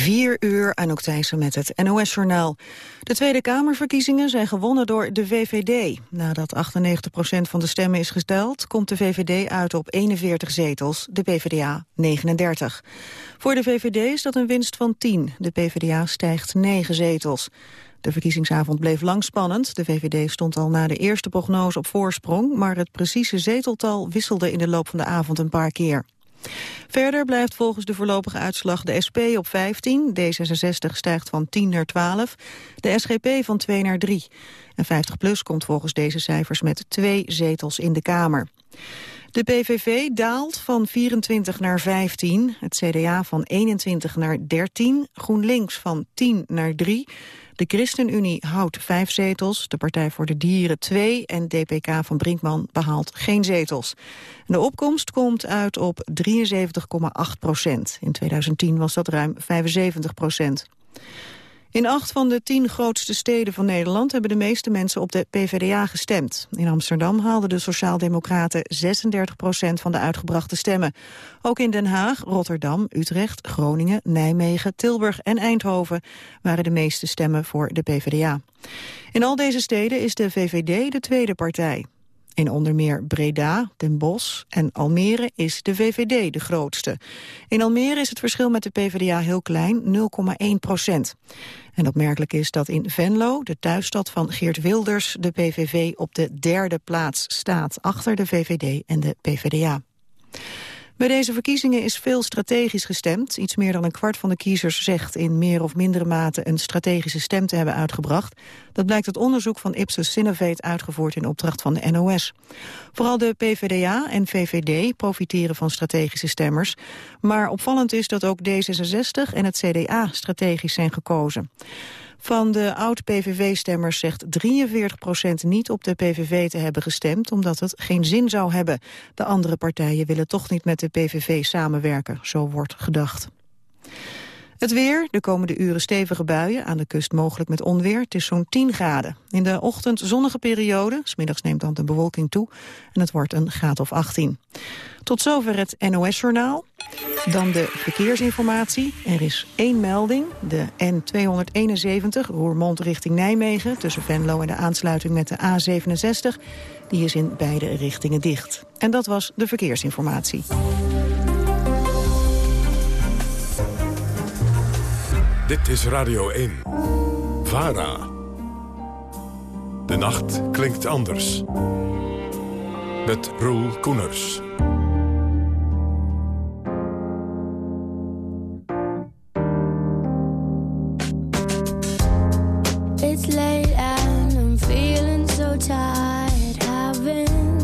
4 uur, Anouk Thijssen met het NOS-journaal. De Tweede Kamerverkiezingen zijn gewonnen door de VVD. Nadat 98% van de stemmen is gesteld... komt de VVD uit op 41 zetels, de PvdA 39. Voor de VVD is dat een winst van 10. De PvdA stijgt 9 zetels. De verkiezingsavond bleef lang spannend. De VVD stond al na de eerste prognose op voorsprong... maar het precieze zeteltal wisselde in de loop van de avond een paar keer. Verder blijft volgens de voorlopige uitslag de SP op 15, D66 stijgt van 10 naar 12, de SGP van 2 naar 3. En 50PLUS komt volgens deze cijfers met twee zetels in de Kamer. De PVV daalt van 24 naar 15, het CDA van 21 naar 13, GroenLinks van 10 naar 3... De ChristenUnie houdt vijf zetels, de Partij voor de Dieren twee... en DPK van Brinkman behaalt geen zetels. De opkomst komt uit op 73,8 procent. In 2010 was dat ruim 75 procent. In acht van de tien grootste steden van Nederland hebben de meeste mensen op de PvdA gestemd. In Amsterdam haalden de Sociaaldemocraten 36 procent van de uitgebrachte stemmen. Ook in Den Haag, Rotterdam, Utrecht, Groningen, Nijmegen, Tilburg en Eindhoven waren de meeste stemmen voor de PvdA. In al deze steden is de VVD de tweede partij. In onder meer Breda, Den Bosch en Almere is de VVD de grootste. In Almere is het verschil met de PvdA heel klein, 0,1 procent. En opmerkelijk is dat in Venlo, de thuisstad van Geert Wilders... de PVV op de derde plaats staat, achter de VVD en de PvdA. Bij deze verkiezingen is veel strategisch gestemd. Iets meer dan een kwart van de kiezers zegt in meer of mindere mate een strategische stem te hebben uitgebracht. Dat blijkt uit onderzoek van Ipsos Synovate uitgevoerd in opdracht van de NOS. Vooral de PvdA en VVD profiteren van strategische stemmers. Maar opvallend is dat ook D66 en het CDA strategisch zijn gekozen. Van de oud-PVV-stemmers zegt 43 procent niet op de PVV te hebben gestemd... omdat het geen zin zou hebben. De andere partijen willen toch niet met de PVV samenwerken, zo wordt gedacht. Het weer, de komende uren stevige buien, aan de kust mogelijk met onweer. Het is zo'n 10 graden. In de ochtend zonnige periode, smiddags neemt dan de bewolking toe... en het wordt een graad of 18. Tot zover het NOS-journaal. Dan de verkeersinformatie. Er is één melding, de N271, Roermond richting Nijmegen... tussen Venlo en de aansluiting met de A67. Die is in beide richtingen dicht. En dat was de verkeersinformatie. Dit is Radio 1. VARA. De nacht klinkt anders. Met Roel Koeners. It's late and I'm feeling so tired. Having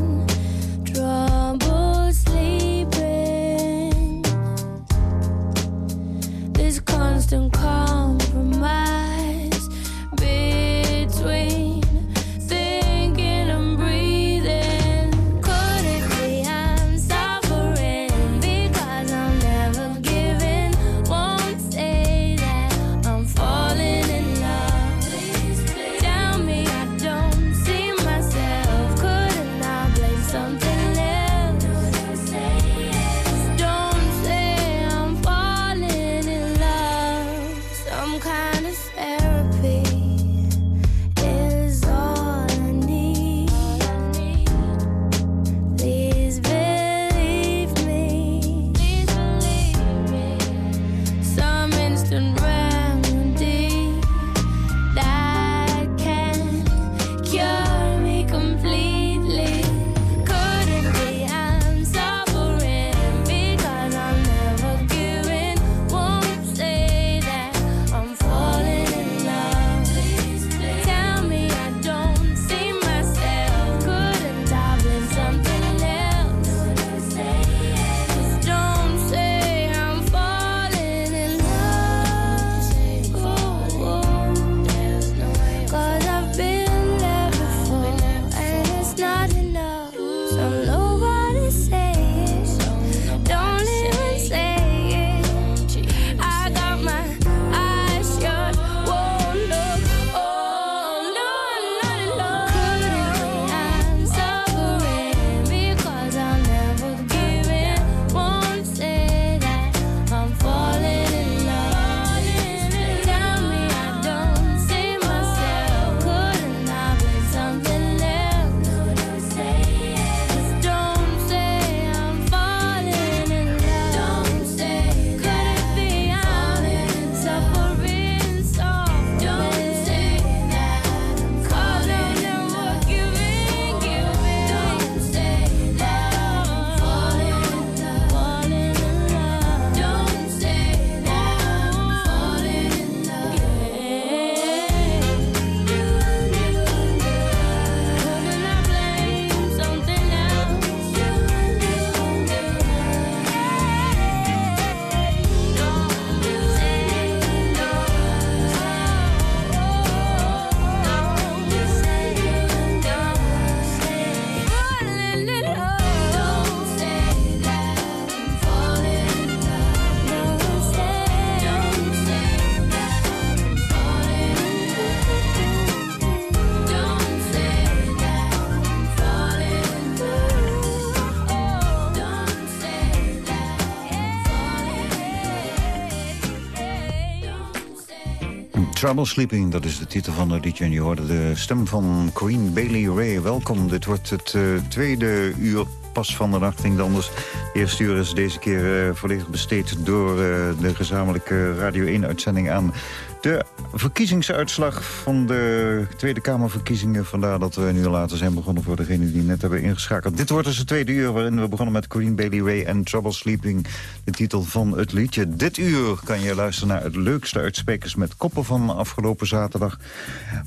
Trouble Sleeping, dat is de titel van het liedje. En je hoorde de stem van Queen Bailey Ray. Welkom, dit wordt het uh, tweede uur pas van de nacht ging anders. De eerste uur is deze keer uh, volledig besteed door uh, de gezamenlijke Radio 1-uitzending aan de verkiezingsuitslag van de Tweede Kamerverkiezingen. Vandaar dat we nu later zijn begonnen voor degenen die net hebben ingeschakeld. Dit wordt dus het tweede uur waarin we begonnen met Queen Bailey Ray en Trouble Sleeping. De titel van het liedje. Dit uur kan je luisteren naar het leukste uitsprekers met koppen van afgelopen zaterdag.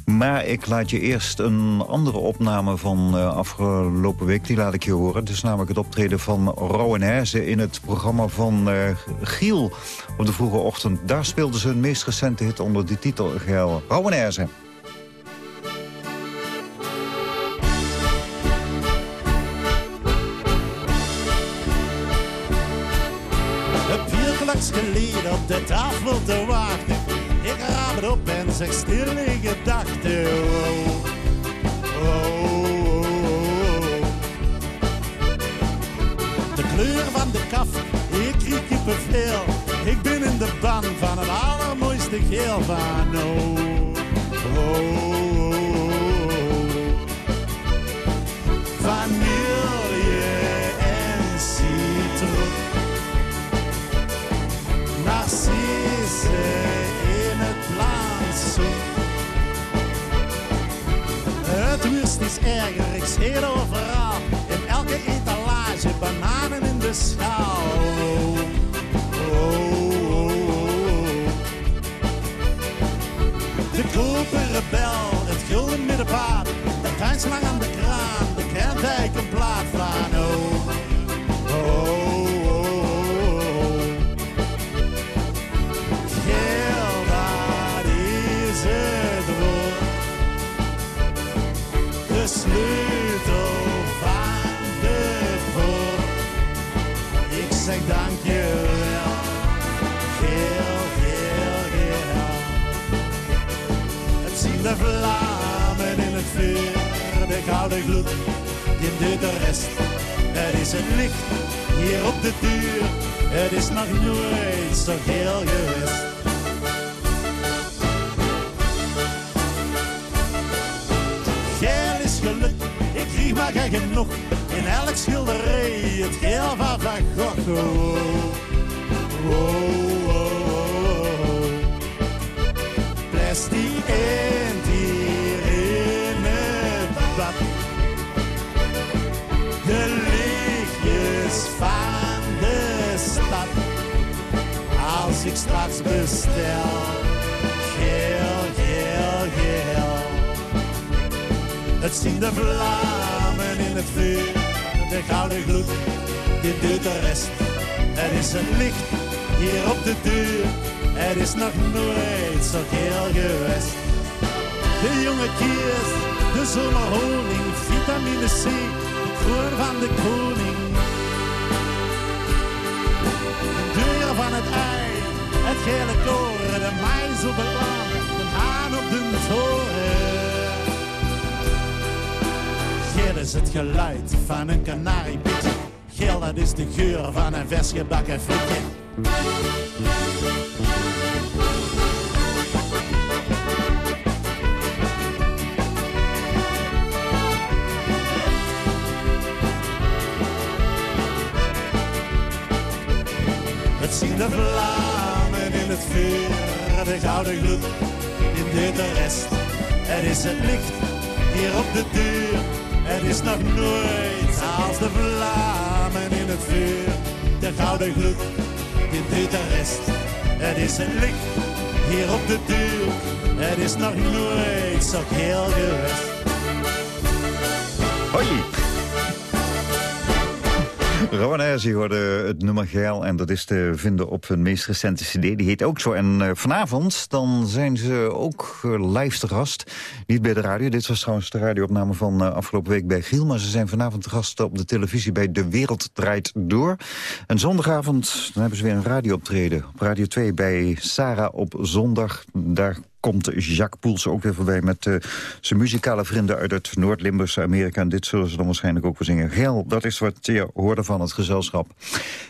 Maar ik laat je eerst een andere opname van uh, afgelopen week. Die laat ik je horen. Is namelijk het optreden van Rowan Herze in het programma van uh, Giel op de vroege ochtend. Daar speelden ze hun meest recente hit onder die titel Heb je geleden op de tafel te wachten? Ik raam het op en zeg stil in gedachten. Oh, oh, oh, de kleur van de kaf, ik kriek kippenvel. Ik ben in de ban van het allermooiste geel van oh, Vanille en citroen. Narcisse in het plantsoen. Het rust is erger, ik overal. In elke etalage, bananen in de schaal. De koperen bel, het gulden middenpaad. De tuinslang aan de kraan, De gloed, de rest. Het is het licht hier op de deur. Het is nog nooit zo geel geweest. Geel is geluk, ik krieg maar geen genoeg. In elk schilderij het geel van Van Gogh. Oh, oh, oh. Plastic Straks bestel, geel, geel, geel. Het zien de vlammen in het vuur, de gouden gloed, dit doet de rest. Er is een licht hier op de deur, er is nog nooit zo geel geweest. De jonge kiers, de zomerhoning, vitamine C, kroon van de koning. De deur van het ei, het gele koren, de mais op het land, de haan op de toren. Geel is het geluid van een kanariepietje. Geel, dat is de geur van een vers gebakken frietje. Het zien de in het vuur, de gouden gloed in de rest. Er is het licht hier op de deur. Het is nog nooit als de vlammen in het vuur. De gouden gloed, dit doet de rest. Het is een licht hier op de deur. Het is nog nooit zo heel geweest. Hoi! Rowan Herzie hoorde het nummer Geil en dat is te vinden op hun meest recente cd. Die heet ook zo. En uh, vanavond dan zijn ze ook uh, live te gast. Niet bij de radio, dit was trouwens de radioopname van uh, afgelopen week bij Giel. Maar ze zijn vanavond te gast op de televisie bij De Wereld Draait Door. En zondagavond dan hebben ze weer een radiooptreden. Op Radio 2 bij Sarah op zondag. Daar komt Jacques Poels ook weer voorbij met uh, zijn muzikale vrienden uit het Noord-Limburgse Amerika. En dit zullen ze dan waarschijnlijk ook weer zingen. Geel, dat is wat je hoorde van het gezelschap.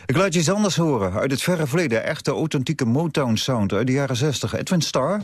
Ik laat je iets anders horen uit het verre verleden. Echte authentieke Motown sound uit de jaren 60. Edwin Starr.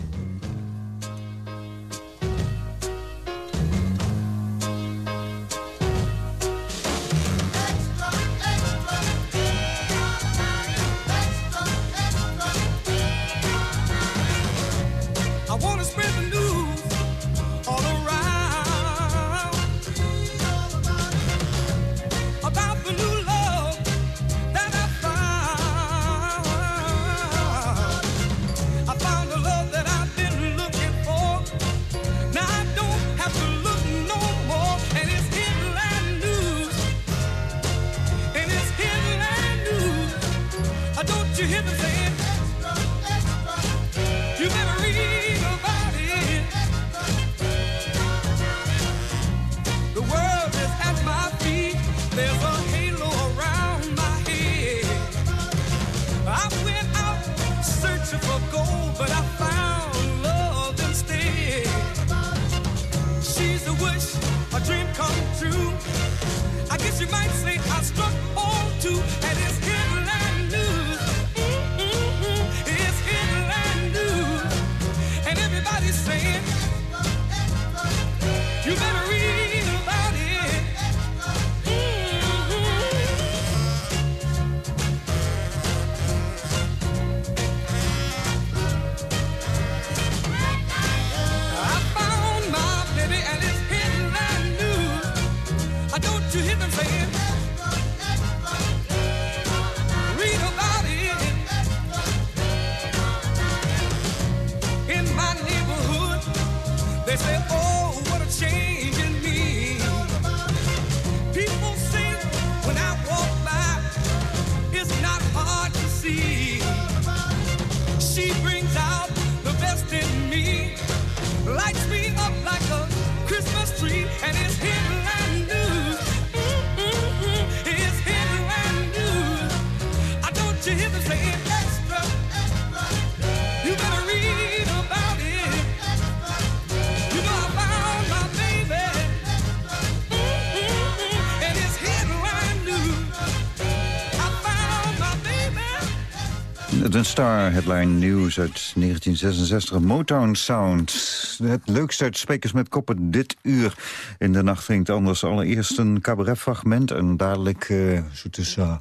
Een Star Headline News uit 1966. Motown Sound. Het leukste uit Sprekers met Koppen dit uur. In de nacht het anders. Allereerst een cabaretfragment. En dadelijk, uh, zo tussen uh,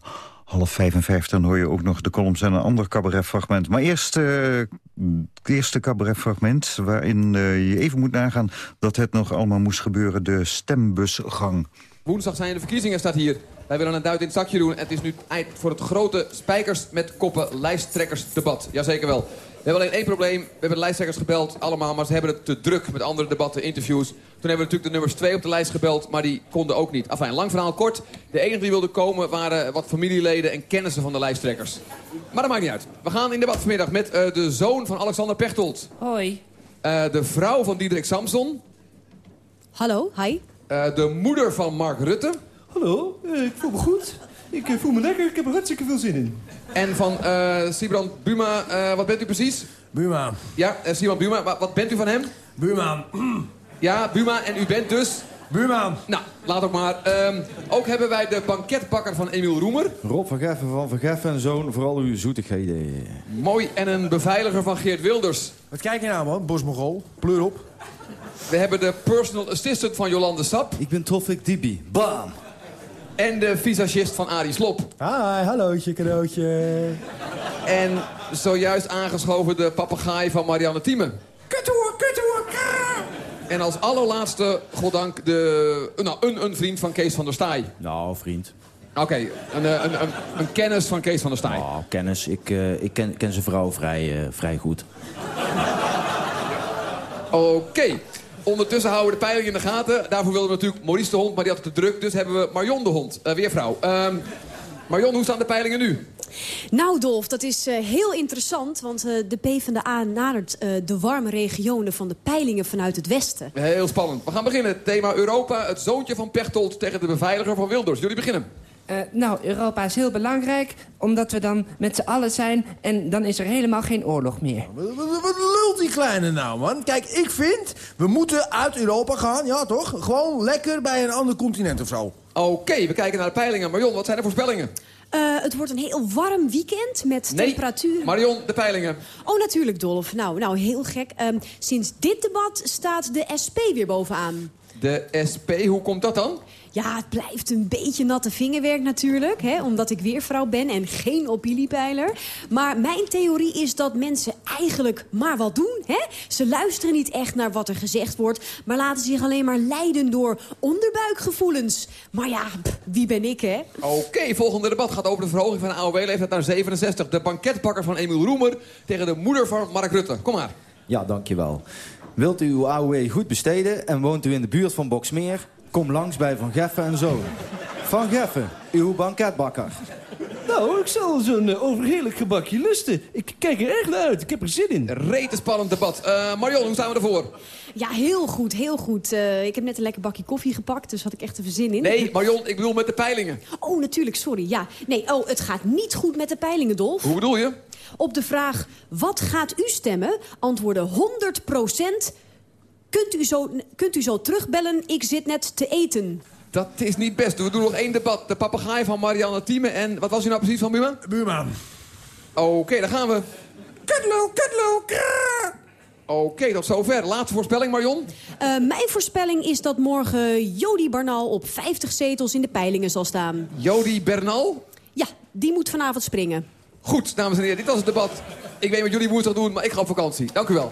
half vijf en vijf... dan hoor je ook nog de columns en een ander cabaretfragment. Maar eerst uh, het eerste cabaretfragment... waarin je even moet nagaan dat het nog allemaal moest gebeuren. De stembusgang. Woensdag zijn de verkiezingen, staat hier. Wij willen een duit in het zakje doen. Het is nu tijd voor het grote spijkers met koppen lijsttrekkers debat. Jazeker wel. We hebben alleen één probleem. We hebben de lijsttrekkers gebeld, allemaal, maar ze hebben het te druk met andere debatten, interviews. Toen hebben we natuurlijk de nummers twee op de lijst gebeld, maar die konden ook niet. Enfin, lang verhaal kort. De enige die wilden komen waren wat familieleden en kennissen van de lijsttrekkers. Maar dat maakt niet uit. We gaan in debat vanmiddag met uh, de zoon van Alexander Pechtold. Hoi. Uh, de vrouw van Diederik Samson. Hallo, hi. Uh, de moeder van Mark Rutte. Hallo, uh, ik voel me goed. Ik uh, voel me lekker, ik heb er hartstikke veel zin in. En van uh, Sibrand Buma, wat bent u precies? Buma. Ja, Sibrand Buma, wat, wat bent u van hem? Buma. ja, Buma, en u bent dus? Buma. Nou, laat ook maar. Um, ook hebben wij de banketbakker van Emiel Roemer. Rob van Geffen van Van Geffen en Zoon, vooral uw zoetigheden. Mooi, en een beveiliger van Geert Wilders. Wat kijk je nou, man? Bosmogol. Pleur op. We hebben de personal assistant van Jolande Sap. Ik ben Tofik Dibi. Bam! En de visagist van Arie Slop. Hi, hallootje, cadeautje. En zojuist aangeschoven de papegaai van Marianne Thieme. Kutoer, kutoer, En als allerlaatste, goddank, de, nou, een, een vriend van Kees van der Staaij. Nou, vriend. Oké, okay, een, een, een, een, kennis van Kees van der Staaij. Nou, kennis. Ik, uh, ik ken, ken zijn vrouw vrij, uh, vrij goed. Oké. Okay. Ondertussen houden we de peiling in de gaten. Daarvoor wilden we natuurlijk Maurice de hond, maar die had het te druk. Dus hebben we Marion de hond, uh, weer vrouw. Um, Marion, hoe staan de peilingen nu? Nou, Dolf, dat is uh, heel interessant. Want uh, de PvdA nadert uh, de warme regionen van de peilingen vanuit het westen. Heel spannend. We gaan beginnen. Thema Europa, het zoontje van Pechtold tegen de beveiliger van Wilders. Jullie beginnen. Uh, nou, Europa is heel belangrijk, omdat we dan met z'n allen zijn... en dan is er helemaal geen oorlog meer. Wat, wat, wat lult die kleine nou, man? Kijk, ik vind, we moeten uit Europa gaan, ja toch? Gewoon lekker bij een ander continent of zo. Oké, okay, we kijken naar de peilingen. Marion, wat zijn de voorspellingen? Uh, het wordt een heel warm weekend met nee, temperaturen... Marion, de peilingen. Oh, natuurlijk, Dolf. Nou, nou heel gek. Um, sinds dit debat staat de SP weer bovenaan. De SP, hoe komt dat dan? Ja, het blijft een beetje natte vingerwerk natuurlijk. Hè, omdat ik weer vrouw ben en geen opiniepeiler. Maar mijn theorie is dat mensen eigenlijk maar wat doen. Hè? Ze luisteren niet echt naar wat er gezegd wordt... maar laten zich alleen maar leiden door onderbuikgevoelens. Maar ja, pff, wie ben ik, hè? Oké, okay, volgende debat gaat over de verhoging van de AOW-leeftijd naar 67. De banketbakker van Emiel Roemer tegen de moeder van Mark Rutte. Kom maar. Ja, dankjewel. Wilt u uw AOW goed besteden en woont u in de buurt van Boksmeer... Kom langs bij Van Geffen en Zoon. Van Geffen, uw banketbakker. Nou, ik zal zo'n uh, overheerlijk gebakje lusten. Ik kijk er echt naar uit. Ik heb er zin in. Rete spannend debat. Uh, Marion, hoe staan we ervoor? Ja, heel goed, heel goed. Uh, ik heb net een lekker bakje koffie gepakt, dus had ik echt even zin in. Nee, Marion, ik bedoel met de peilingen. Oh, natuurlijk, sorry. Ja. Nee, oh, het gaat niet goed met de peilingen, Dolf. Hoe bedoel je? Op de vraag, wat gaat u stemmen, antwoorden 100 Kunt u, zo, kunt u zo terugbellen? Ik zit net te eten. Dat is niet best. We doen nog één debat. De papegaai van Marianne Thieme. En wat was u nou precies van Buma? Buurman. Oké, dan gaan we. Kutlo, kutlo. Oké, tot zover. Laatste voorspelling, Marion. Eh, mijn voorspelling is dat morgen Jody Barnal op 50 zetels in de peilingen zal staan. Jody Bernal. Ja, die moet vanavond springen. Goed, dames en heren, dit was het debat. Ik weet wat jullie woensdag doen, maar ik ga op vakantie. Dank u wel.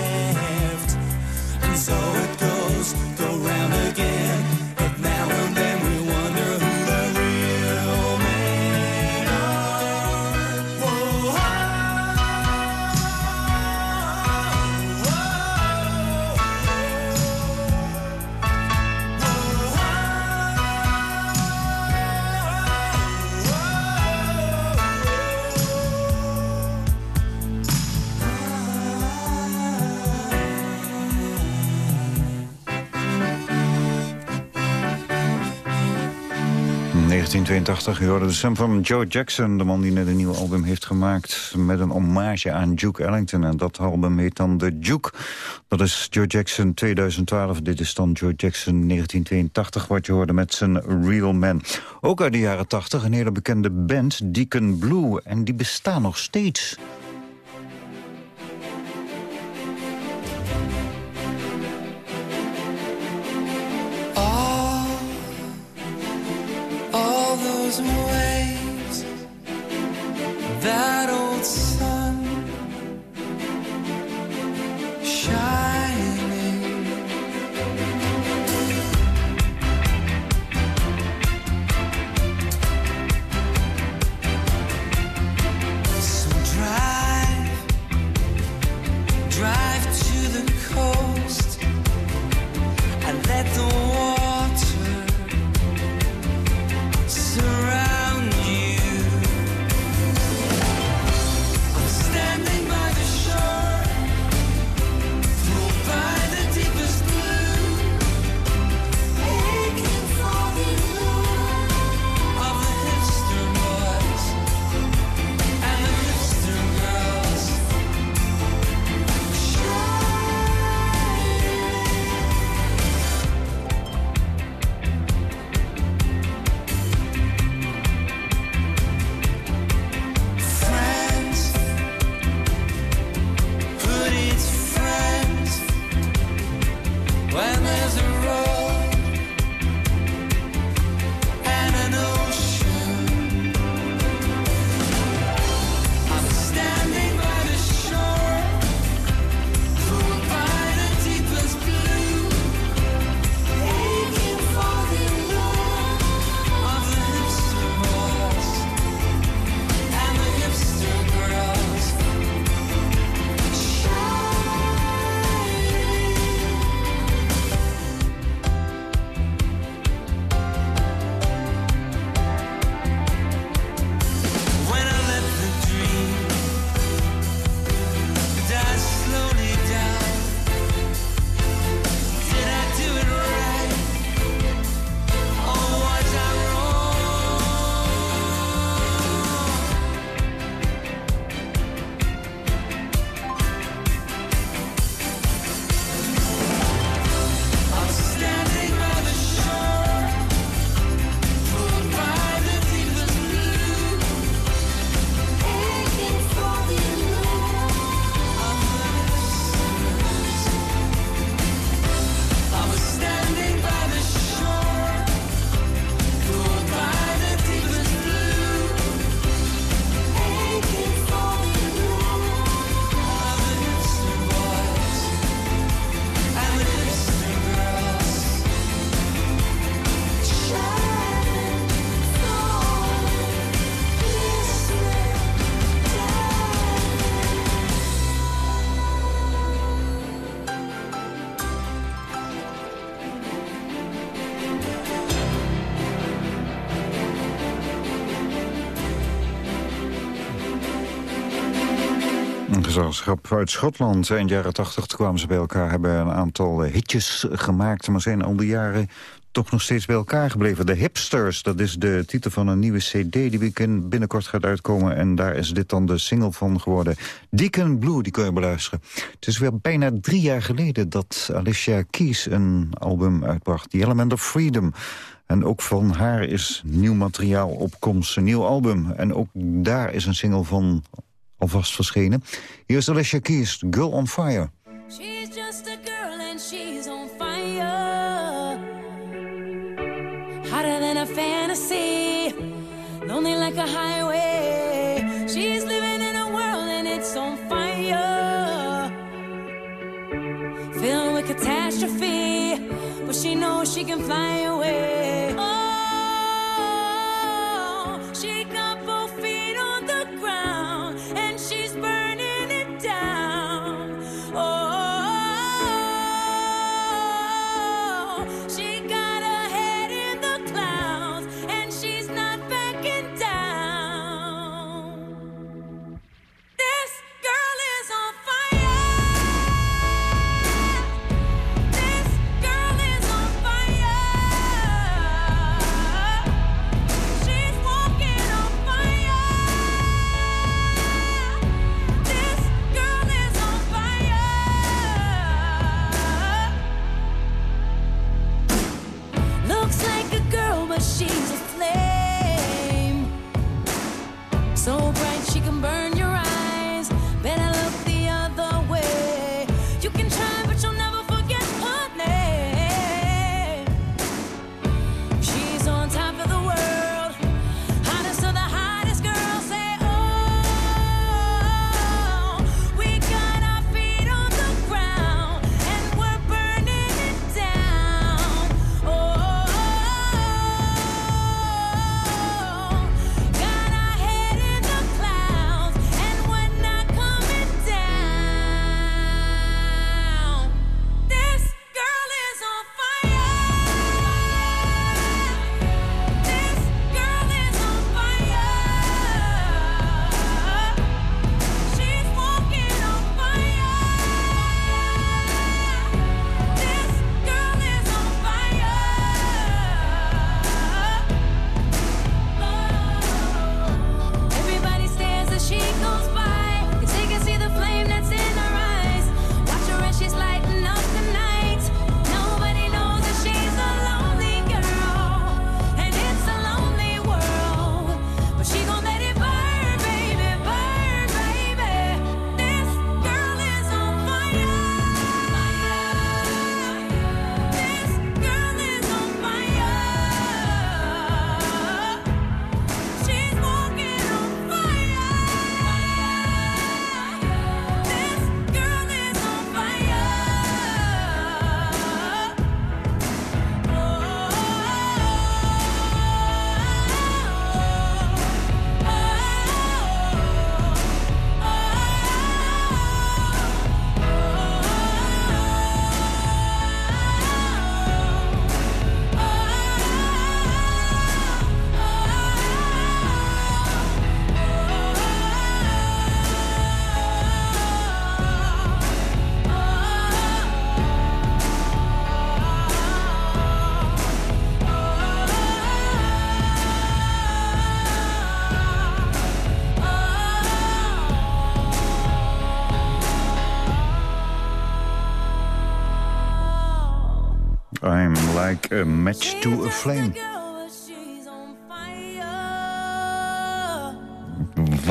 And so 1982 u hoorde de stem van Joe Jackson, de man die net een nieuw album heeft gemaakt... met een hommage aan Duke Ellington. En dat album heet dan The Duke. Dat is Joe Jackson 2012. Dit is dan Joe Jackson 1982, wat je hoorde met zijn Real Man. Ook uit de jaren 80 een hele bekende band, Deacon Blue. En die bestaan nog steeds. That old uit Schotland. Eind jaren 80 kwamen ze bij elkaar, hebben een aantal eh, hitjes gemaakt... maar zijn al die jaren toch nog steeds bij elkaar gebleven. De Hipsters, dat is de titel van een nieuwe cd die weekend binnenkort gaat uitkomen. En daar is dit dan de single van geworden. Deacon Blue, die kun je beluisteren. Het is weer bijna drie jaar geleden dat Alicia Keys een album uitbracht. The Element of Freedom. En ook van haar is nieuw materiaal op komst, een nieuw album. En ook daar is een single van alvast verschenen. Hier is Alicia Keys, Girl on Fire. She's just a girl and she's on fire. Hotter than a fantasy. Lonely like a highway. She's living in a world and it's on fire. Filled with catastrophe. But she knows she can fly like a match to a flame.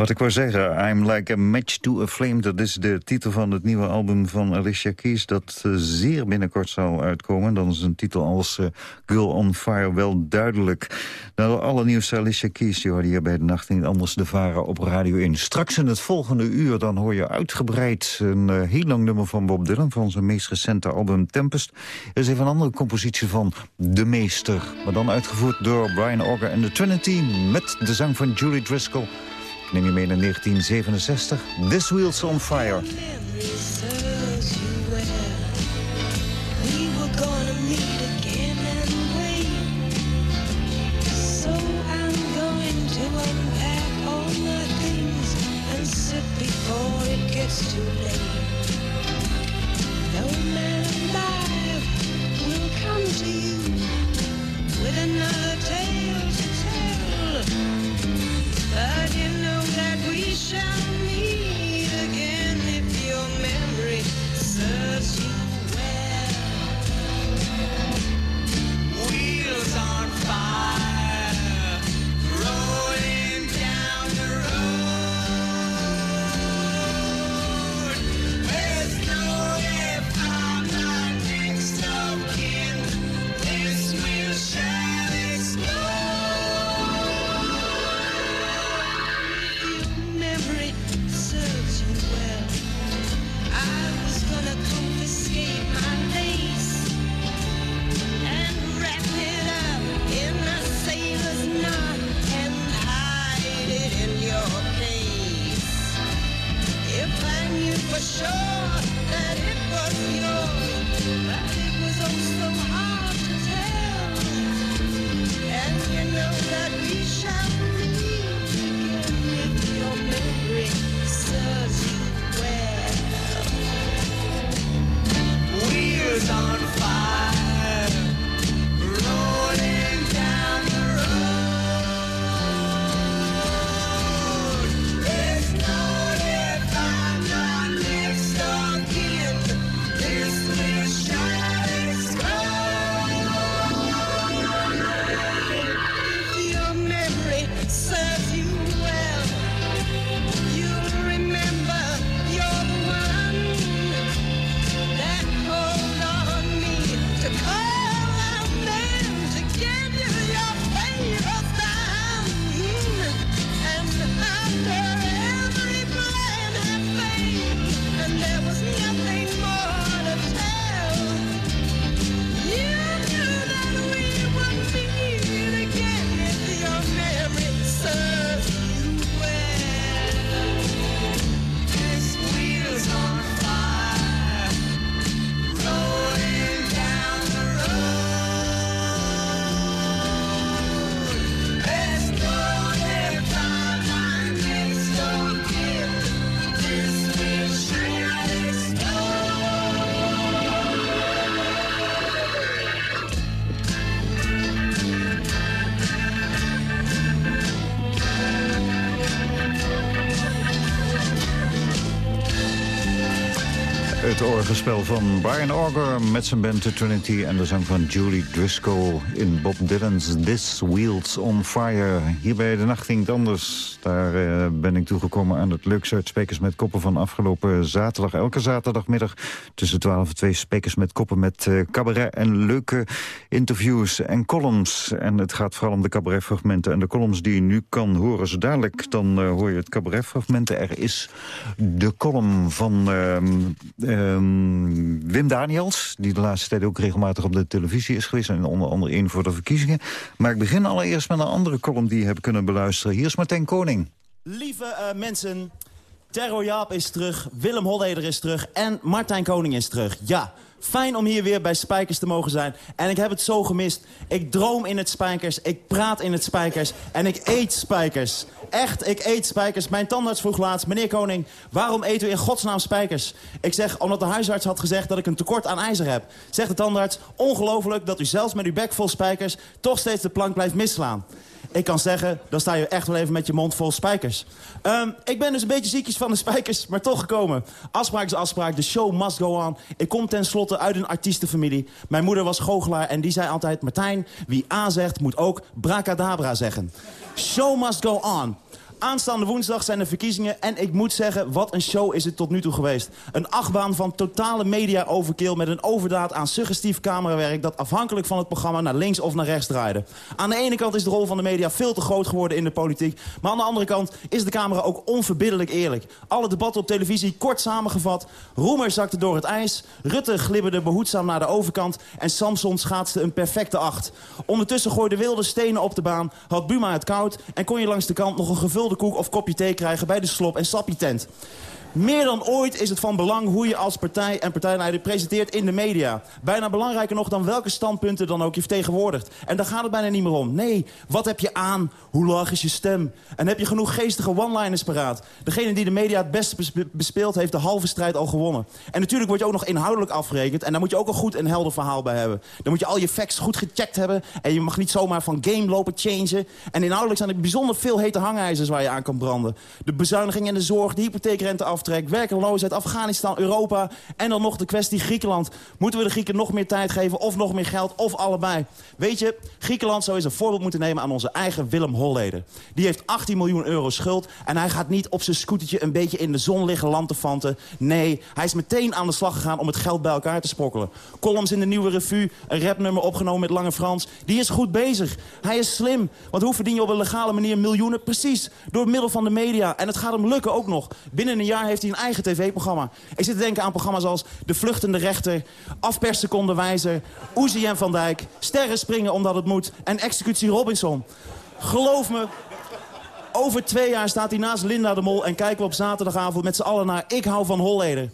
Wat ik wou zeggen, I'm like a match to a flame... dat is de titel van het nieuwe album van Alicia Keys... dat uh, zeer binnenkort zal uitkomen. Dan is een titel als uh, Girl on Fire wel duidelijk. Nou, de allernieuwste Alicia Keys, die hoorde hier bij de nacht... niet anders de Varen op Radio 1. Straks in het volgende uur dan hoor je uitgebreid... een uh, heel lang nummer van Bob Dylan... van zijn meest recente album Tempest. Er is even een andere compositie van De Meester. Maar dan uitgevoerd door Brian Auger en de Trinity... met de zang van Julie Driscoll... Neem je mee naar 1967. This Wheel's on Fire. Before show. Orgelspel van Brian Auger met zijn band The Trinity... en de zang van Julie Driscoll in Bob Dylan's This Wheels on Fire. Hier bij De Nacht ging anders. Daar eh, ben ik toegekomen aan het leukste uit Spekers met Koppen van afgelopen zaterdag. Elke zaterdagmiddag tussen 12 en 2 Spekers met Koppen met eh, cabaret en leuke interviews en columns. En het gaat vooral om de cabaretfragmenten en de columns die je nu kan horen. Zo dadelijk dan eh, hoor je het cabaretfragmenten. Er is de column van... ehm, Ehm, Wim Daniels, die de laatste tijd ook regelmatig op de televisie is geweest... en onder andere één voor de verkiezingen. Maar ik begin allereerst met een andere column die je hebt kunnen beluisteren. Hier is Martijn Koning. Lieve eh, mensen, Terro Jaap is terug, Willem Holleder is terug en Martijn Koning is terug. Ja, fijn om hier weer bij Spijkers te mogen zijn. En ik heb het zo gemist. Ik droom in het Spijkers, ik praat in het Spijkers en ik eet Spijkers. Echt, ik eet spijkers. Mijn tandarts vroeg laatst, meneer Koning, waarom eten we in godsnaam spijkers? Ik zeg, omdat de huisarts had gezegd dat ik een tekort aan ijzer heb. Zegt de tandarts, ongelooflijk dat u zelfs met uw bek vol spijkers toch steeds de plank blijft misslaan. Ik kan zeggen, dan sta je echt wel even met je mond vol spijkers. Ehm, ik ben dus een beetje ziekjes van de spijkers, maar toch gekomen. Afspraak is afspraak, de show must go on. Ik kom tenslotte uit een artiestenfamilie. Mijn moeder was goochelaar en die zei altijd... Martijn, wie A zegt, moet ook bracadabra zeggen. Show must go on. Aanstaande woensdag zijn de verkiezingen en ik moet zeggen, wat een show is het tot nu toe geweest. Een achtbaan van totale media-overkill met een overdaad aan suggestief camerawerk... dat afhankelijk van het programma naar links of naar rechts draaide. Aan de ene kant is de rol van de media veel te groot geworden in de politiek... maar aan de andere kant is de camera ook onverbiddelijk eerlijk. Alle debatten op televisie kort samengevat. Roemer zakte door het ijs, Rutte glibberde behoedzaam naar de overkant... en Samson schaatste een perfecte acht. Ondertussen gooide wilde stenen op de baan, had Buma het koud... en kon je langs de kant nog een gevulde koek of kopje thee krijgen bij de slop- en sappietent. Meer dan ooit is het van belang hoe je als partij en partijleider presenteert in de media. Bijna belangrijker nog dan welke standpunten dan ook je vertegenwoordigt. En daar gaat het bijna niet meer om. Nee, wat heb je aan? Hoe laag is je stem? En heb je genoeg geestige one-liners paraat? Degene die de media het beste bespe- bespeelt heeft de halve strijd al gewonnen. En natuurlijk word je ook nog inhoudelijk afgerekend. En daar moet je ook een goed en helder verhaal bij hebben. Dan moet je al je facts goed gecheckt hebben. En je mag niet zomaar van game lopen changen. En inhoudelijk zijn er bijzonder veel hete hangijzers waar je aan kan branden. De bezuiniging en de zorg, de hypotheekrenteaftrek, werkeloosheid, Afghanistan, Europa. En dan nog de kwestie Griekenland. Moeten we de Grieken nog meer tijd geven of nog meer geld of allebei? Weet je, Griekenland zou eens een voorbeeld moeten nemen aan onze eigen Willem Holleder. Die heeft 18 miljoen euro schuld en hij gaat niet op zijn scootertje een beetje in de zon liggen lantefanten. Nee, hij is meteen aan de slag gegaan om het geld bij elkaar te sprokkelen. Columns in de Nieuwe Revue, een rapnummer opgenomen met Lange Frans. Die is goed bezig. Hij is slim. Want hoe verdien je op een legale manier miljoenen? Precies, door middel van de media. En het gaat hem lukken ook nog. Binnen een jaar heeft hij een eigen tv-programma. Ik zit te denken aan programma's als De Vluchtende Rechter... Afperssecondewijzer, Oezie en Van Dijk... Sterren springen omdat het moet en Executie Robinson. Geloof me, over twee jaar staat hij naast Linda de Mol... en kijken we op zaterdagavond met z'n allen naar Ik hou van Holleder.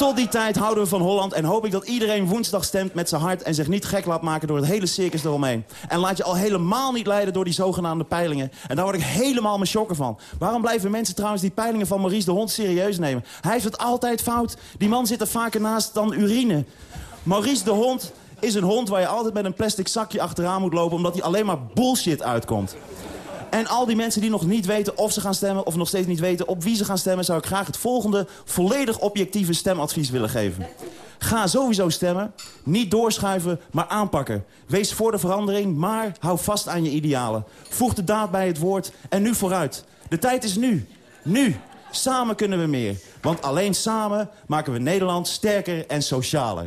Tot die tijd houden we van Holland en hoop ik dat iedereen woensdag stemt met zijn hart... en zich niet gek laat maken door het hele circus eromheen. En laat je al helemaal niet leiden door die zogenaamde peilingen. En daar word ik helemaal mijn shocker van. Waarom blijven mensen trouwens die peilingen van Maurice de Hond serieus nemen? Hij heeft het altijd fout. Die man zit er vaker naast dan urine. Maurice de Hond is een hond waar je altijd met een plastic zakje achteraan moet lopen... omdat hij alleen maar bullshit uitkomt. En al die mensen die nog niet weten of ze gaan stemmen... of nog steeds niet weten op wie ze gaan stemmen... zou ik graag het volgende volledig objectieve stemadvies willen geven. Ga sowieso stemmen. Niet doorschuiven, maar aanpakken. Wees voor de verandering, maar hou vast aan je idealen. Voeg de daad bij het woord en nu vooruit. De tijd is nu. Nu. Samen kunnen we meer. Want alleen samen maken we Nederland sterker en socialer.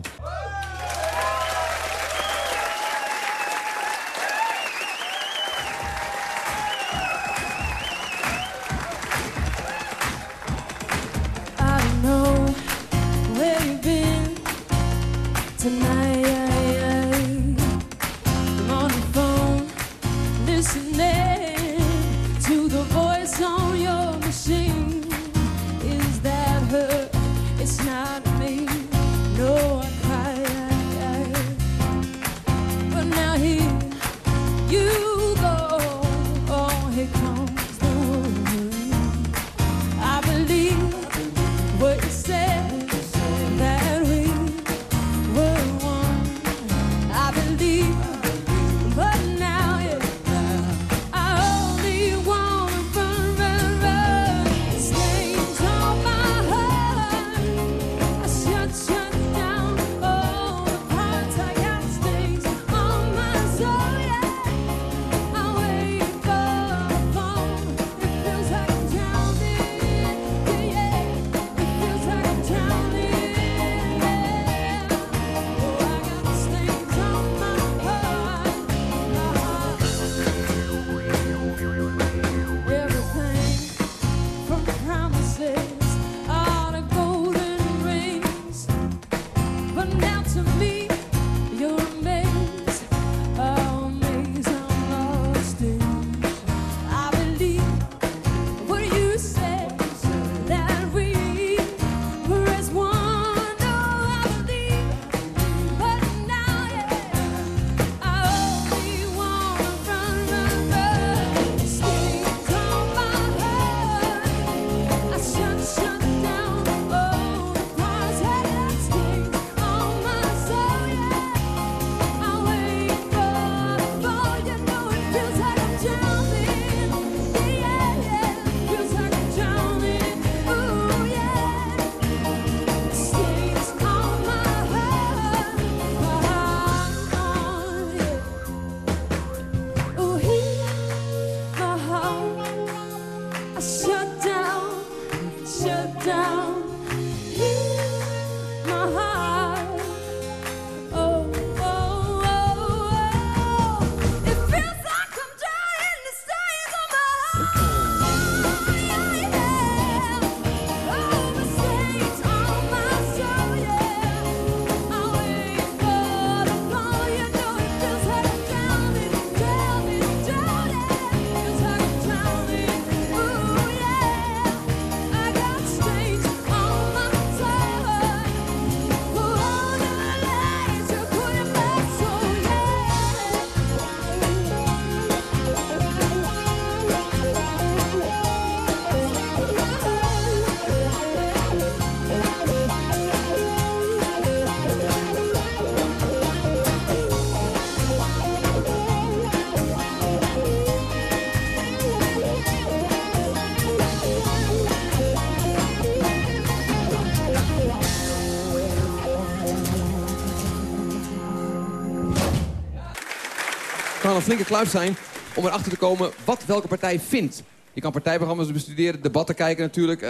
Flinke kluif zijn om erachter te komen wat welke partij vindt. Je kan partijprogramma's bestuderen, debatten kijken natuurlijk. Eh,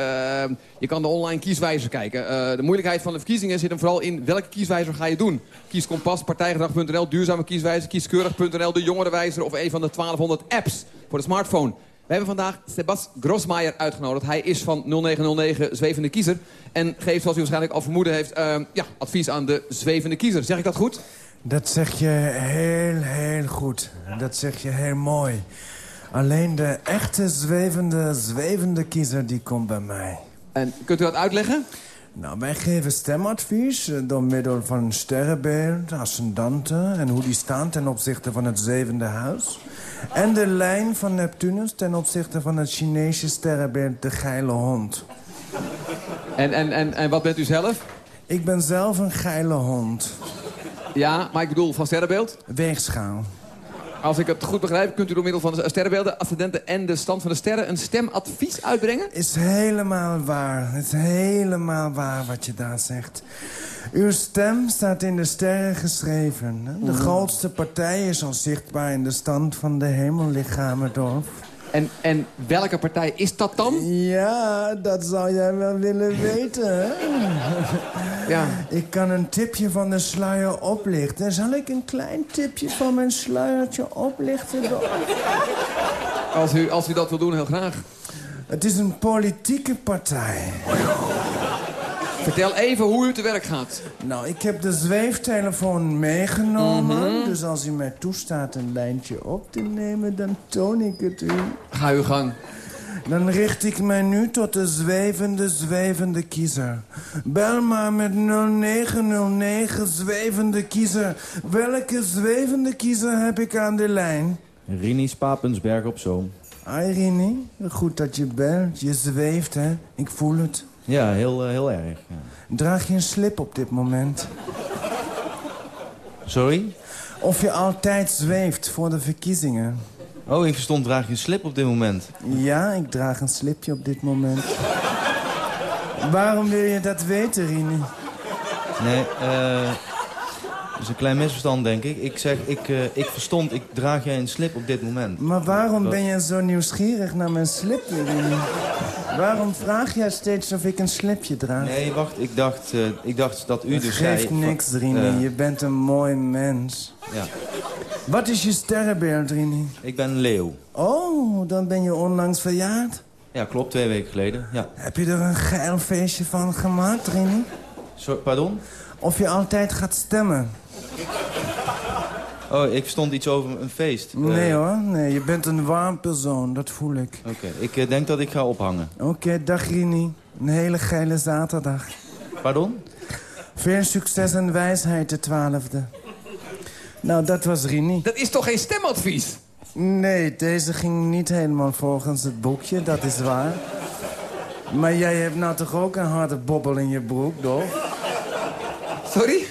je kan de online kieswijzer kijken. Eh, de moeilijkheid van de verkiezingen zit hem vooral in welke kieswijzer ga je doen. Kies Kompas, partijgedrag.nl, duurzame kieswijzer, kieskeurig.nl, de jongerenwijzer of een van de 1200 apps voor de smartphone. We hebben vandaag Sebas Grosmaier uitgenodigd. Hij is van 0909 Zwevende Kiezer. En geeft, zoals u waarschijnlijk al vermoeden heeft, eh, ja, advies aan de Zwevende Kiezer. Zeg ik dat goed? Dat zeg je heel, heel goed. Dat zeg je heel mooi. Alleen de echte zwevende, zwevende kiezer die komt bij mij. En kunt u dat uitleggen? Nou, wij geven stemadvies eh, door middel van een sterrenbeeld, ascendanten... en hoe die staan ten opzichte van het zevende huis. En de lijn van Neptunus ten opzichte van het Chinese sterrenbeeld de geile hond. En, en, en, en wat bent u zelf? Ik ben zelf een geile hond. Ja, maar ik bedoel van sterrenbeeld? Weegschaal. Als ik het goed begrijp, kunt u door middel van de sterrenbeelden, ascendenten en de stand van de sterren een stemadvies uitbrengen? Is helemaal waar. Is helemaal waar wat je daar zegt. Uw stem staat in de sterren geschreven. De Mhm. grootste partij is al zichtbaar in de stand van de hemellichamen, Dorf. En, en welke partij is dat dan? Ja, dat zou jij wel willen weten? Ja. Ik kan een tipje van de sluier oplichten. Zal ik een klein tipje van mijn sluiertje oplichten? Als u, als u dat wil doen, heel graag. Het is een politieke partij. Vertel even hoe u te werk gaat. Nou, ik heb de zweeftelefoon meegenomen. Mhm. Dus als u mij toestaat een lijntje op te nemen, dan toon ik het u. Ga uw gang. Dan richt ik mij nu tot de zwevende, zwevende kiezer. Bel maar met 0909 zwevende kiezer. Welke zwevende kiezer heb ik aan de lijn? Rini Spapensberg op Zoom. Irene, goed dat je belt. Je zweeft, hè? Ik voel het. Ja, heel, eh, heel erg. ja. Draag je een slip op dit moment? Sorry? Of je altijd zweeft voor de verkiezingen? Oh, ik verstond, draag je een slip op dit moment? Ja, ik draag een slipje op dit moment. Waarom wil je dat weten, Rini? Nee, eh... is een klein misverstand, denk ik. Ik zeg, ik, eh, ik verstond, ik draag jij een slip op dit moment. Maar waarom ben je zo nieuwsgierig naar mijn Rini? Waarom vraag jij steeds of ik een slipje draag? Nee, wacht, ik dacht, eh, ik dacht dat u Dat dus geeft zei... niks, van- Rini. eh, Je bent een mooi mens. ja. Wat is je sterrenbeeld, Rini? Ik ben een leeuw. Oh, dan ben je onlangs verjaard. Ja, klopt, twee weken geleden. Ja. Heb je er een geil feestje van gemaakt, Rini? Zo, pardon? Of je altijd gaat stemmen? Oh, ik verstond iets over een feest. Nee Eh, hoor, nee. Je bent een warm persoon, dat voel ik. Oké, ik eh, denk dat ik ga ophangen. Oké, dag Rini. Een hele geile zaterdag. Pardon? Veel succes en wijsheid de twaalfde. Nou, dat was Rini. Dat is toch geen stemadvies? Nee, deze ging niet helemaal volgens het boekje, dat is waar. Maar jij hebt nou toch ook een harde bobbel in je broek, toch? Sorry?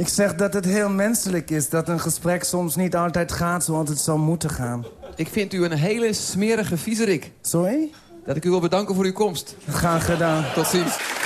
Ik zeg dat het heel menselijk is dat een gesprek soms niet altijd gaat zoals het zou moeten gaan. Ik vind u een hele smerige viezerik. Sorry? Dat ik u wil bedanken voor uw komst. Graag gedaan. Tot ziens.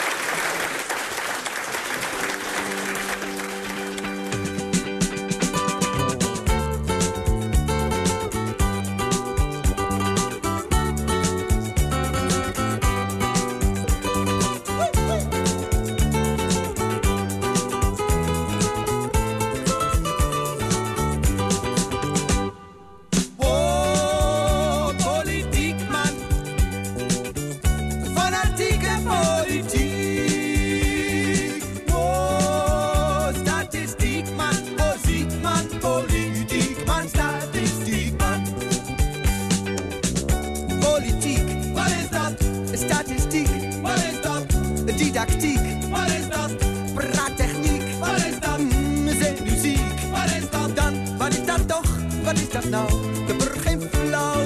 Nou? Ik heb er geen flauw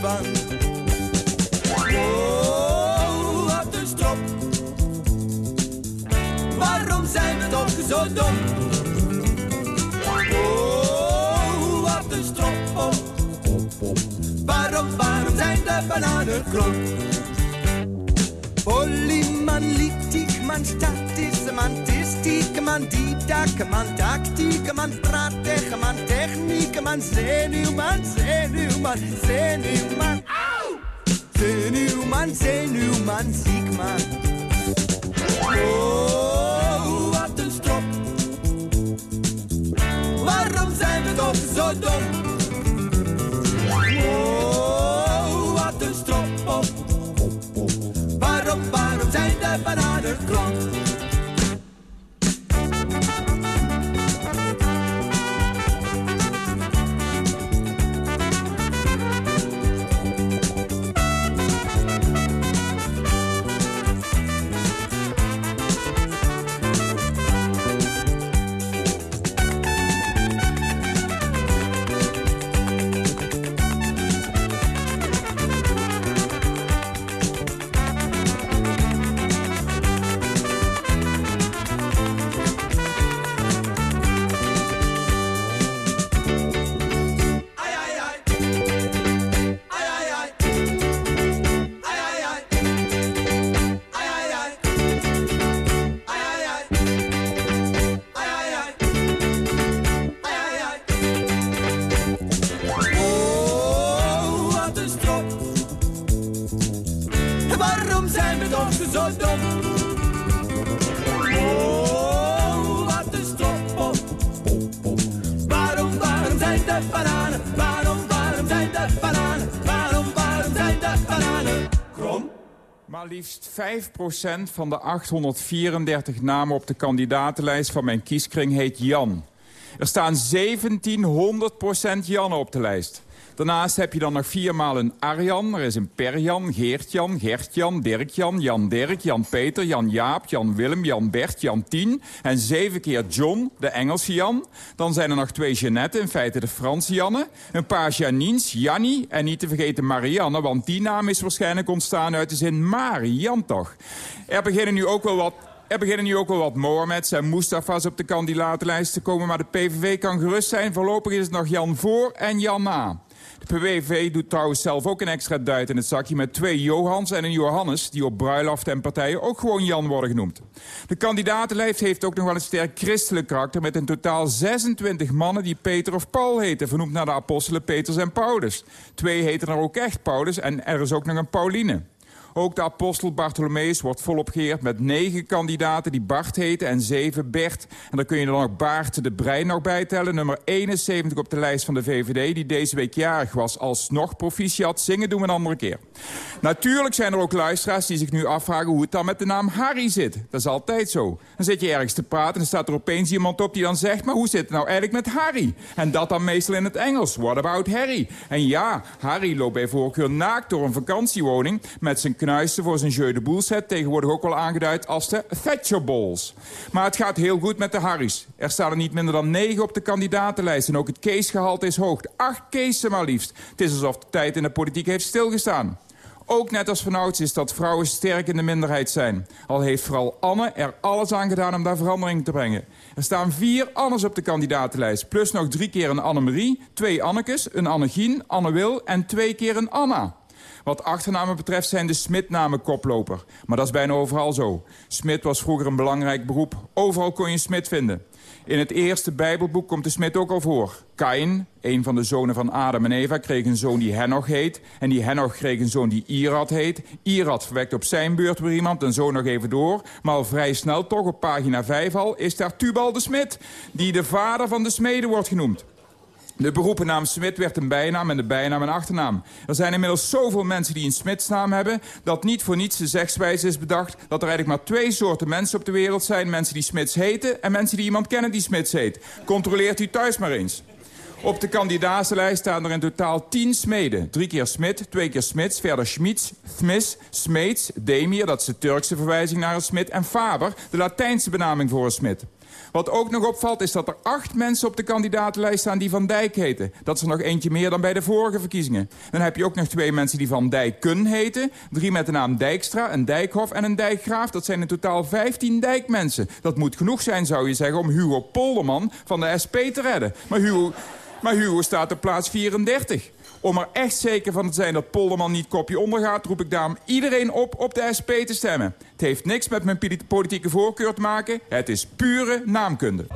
van. Oh, wat een strop. Waarom zijn we toch zo dom? Oh, wat een strop. Waarom, waarom zijn de bananen krom? Polyman, lithiek, man, statisch, man, tistiek, man, didak, man, tactiek, man, straateg, man, techniek, man, zenuwman, zenuwman, zenuwman. Auw! Zenuwman, zenuwman, ziek man. Oh, wat een strop. Waarom zijn we toch zo dom? Oh, wat een strop. Waarom, waarom zijn de bananen krom? Van de 834 namen op de kandidatenlijst van mijn kieskring heet Jan. Er staan 1700% Jannen op de lijst. Daarnaast heb je dan nog viermaal een Arjan, er is een Perjan, Geert-Jan, Gert-Jan, Dirk-Jan, Jan-Dirk, Jan-Peter, Jan-Jaap, Jan-Willem, Jan-Bert, Jan-Tien en zeven keer John, de Engelse Jan. Dan zijn er nog twee Jeannette, in feite de Franse Janne, een paar Janines, Jannie en niet te vergeten Marianne, want die naam is waarschijnlijk ontstaan uit de zin Marian toch. Er beginnen nu ook wel wat er beginnen nu ook wel wat Mohammeds en Mustafa's op de kandidatenlijst te komen... maar de PVV kan gerust zijn. Voorlopig is het nog Jan voor en Jan na. De PVV doet trouwens zelf ook een extra duit in het zakje... met twee Johans en een Johannes... die op bruiloften en partijen ook gewoon Jan worden genoemd. De kandidatenlijst heeft ook nog wel een sterk christelijk karakter... met in totaal 26 mannen die Peter of Paul heten... vernoemd naar de apostelen Petrus en Paulus. Twee heten er ook echt Paulus en er is ook nog een Pauline. Ook de apostel Bartholomeus wordt volop geëerd met negen kandidaten die Bart heten en zeven Bert. En daar kun je er nog Baart de Brein nog bij tellen. Nummer 71 op de lijst van de VVD die deze week jarig was. Alsnog proficiat, zingen doen we een andere keer. Natuurlijk zijn er ook luisteraars die zich nu afvragen hoe het dan met de naam Harry zit. Dat is altijd zo. Dan zit je ergens te praten en dan staat er opeens iemand op die dan zegt... maar hoe zit het nou eigenlijk met Harry? En dat dan meestal in het Engels. What about Harry? En ja, Harry loopt bij voorkeur naakt door een vakantiewoning... met zijn voor zijn jeu de boel set... tegenwoordig ook wel aangeduid als de Thatcher Balls. Maar het gaat heel goed met de Harry's. Er staan er niet minder dan negen op de kandidatenlijst... en ook het Keesgehalte is hoog. Acht Keesen maar liefst. Het is alsof de tijd in de politiek heeft stilgestaan. Ook net als vanouds is dat vrouwen sterk in de minderheid zijn. Al heeft vooral Anne er alles aan gedaan om daar verandering te brengen. Er staan vier Annes op de kandidatenlijst. Plus nog drie keer een Annemarie, twee Annekes, een Annegien, Anne Wil en twee keer een Anna. Wat achternamen betreft zijn de Smit-namen koploper. Maar dat is bijna overal zo. Smit was vroeger een belangrijk beroep. Overal kon je Smit vinden. In het eerste Bijbelboek komt de Smit ook al voor. Kain, een van de zonen van Adam en Eva, kreeg een zoon die Henoch heet. En die Henoch kreeg een zoon die Irad heet. Irad verwekt op zijn beurt weer iemand, en zo nog even door. Maar al vrij snel, toch op pagina 5 al, is daar Tubal de Smit... die de vader van de smeden wordt genoemd. De beroepennaam Smit werd een bijnaam en de bijnaam een achternaam. Er zijn inmiddels zoveel mensen die een Smitsnaam hebben... dat niet voor niets de zegswijze is bedacht... dat er eigenlijk maar twee soorten mensen op de wereld zijn. Mensen die Smits heten en mensen die iemand kennen die Smits heet. Controleert u thuis maar eens. Op de kandidatenlijst staan er in totaal 10 smeden. Drie keer Smit, twee keer Smits, verder Schmitz, Thmis, Smeets, Demir... dat is de Turkse verwijzing naar een Smit... en Faber, de Latijnse benaming voor een Smit. Wat ook nog opvalt is dat er acht mensen op de kandidatenlijst staan die Van Dijk heten. Dat is er nog eentje meer dan bij de vorige verkiezingen. Dan heb je ook nog twee mensen die Van Dijken heten. Drie met de naam Dijkstra, een Dijkhof en een Dijkgraaf. Dat zijn in totaal 15 Dijkmensen. Dat moet genoeg zijn, zou je zeggen, om Hugo Polderman van de SP te redden. Maar Hugo, maar Hugo staat op plaats 34. Om er echt zeker van te zijn dat Polderman niet kopje ondergaat... roep ik daarom iedereen op op de SP te stemmen. Het heeft niks met mijn poli- politieke voorkeur te maken. Het is pure naamkunde.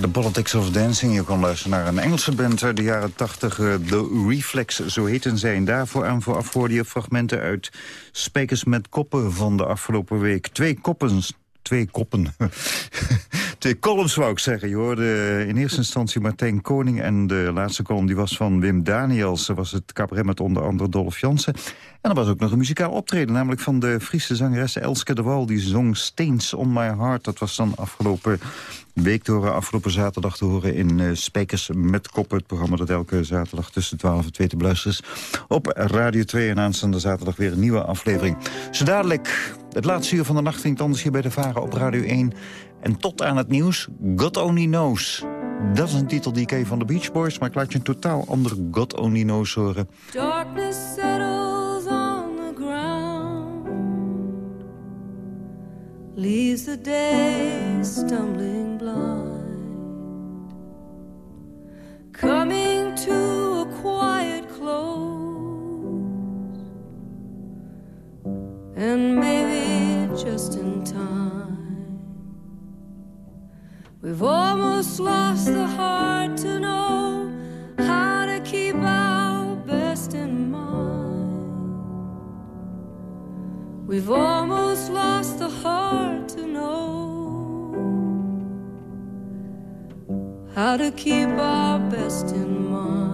The Politics of Dancing. Je kon luisteren naar een Engelse band uit de jaren 80. eh, The Reflex, zo heten zij. Daarvoor aan vooraf je fragmenten uit Spijkers met Koppen van de afgelopen week. Twee koppen... Twee koppen. Twee columns wou ik zeggen. Je hoorde in eerste instantie Martijn Koning... en de laatste column die was van Wim Daniels. Dat was het cabaret met onder andere Dolph Jansen. En er was ook nog een muzikaal optreden, namelijk van de Friese zangeres Elske de Wal. Die zong Stains on My Heart. Dat was dan afgelopen week te horen, afgelopen zaterdag te horen in uh, Spijkers met Koppen. Het programma dat elke zaterdag tussen 12 en 2 te beluisteren is. Op Radio 2 en aanstaande zaterdag weer een nieuwe aflevering. Zo dadelijk het laatste uur van de nacht vindt anders hier bij de Varen op Radio 1. En tot aan het nieuws, God Only Knows. Dat is een titel die ik van de Beach Boys, maar ik laat je een totaal andere God Only Knows horen. Darkness leaves the day stumbling blind, coming to a quiet close, and maybe just in time. We've almost lost the heart to know how to keep our best in mind. We've almost lost the heart how to keep our best in mind.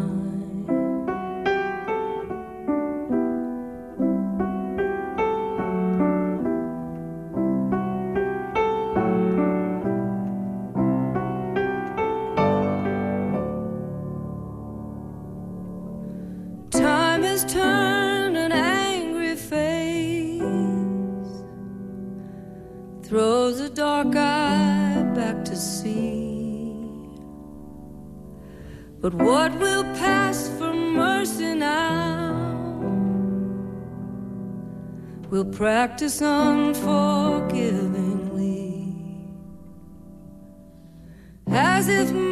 Practice unforgivingly, as if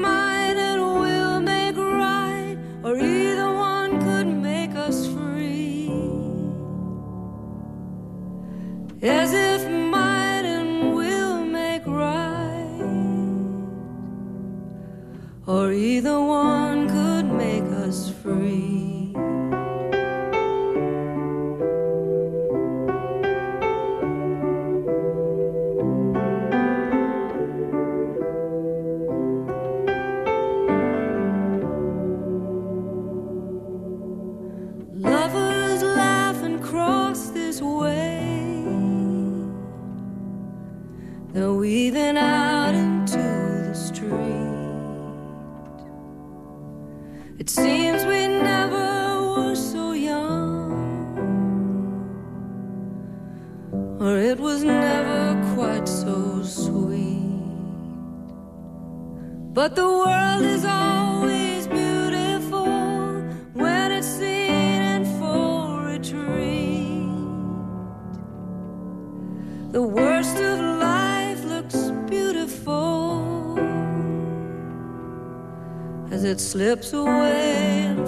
It seems we never were so young, or it was never quite so sweet. But the world is always beautiful when it's seen in full retreat. The worst it slips away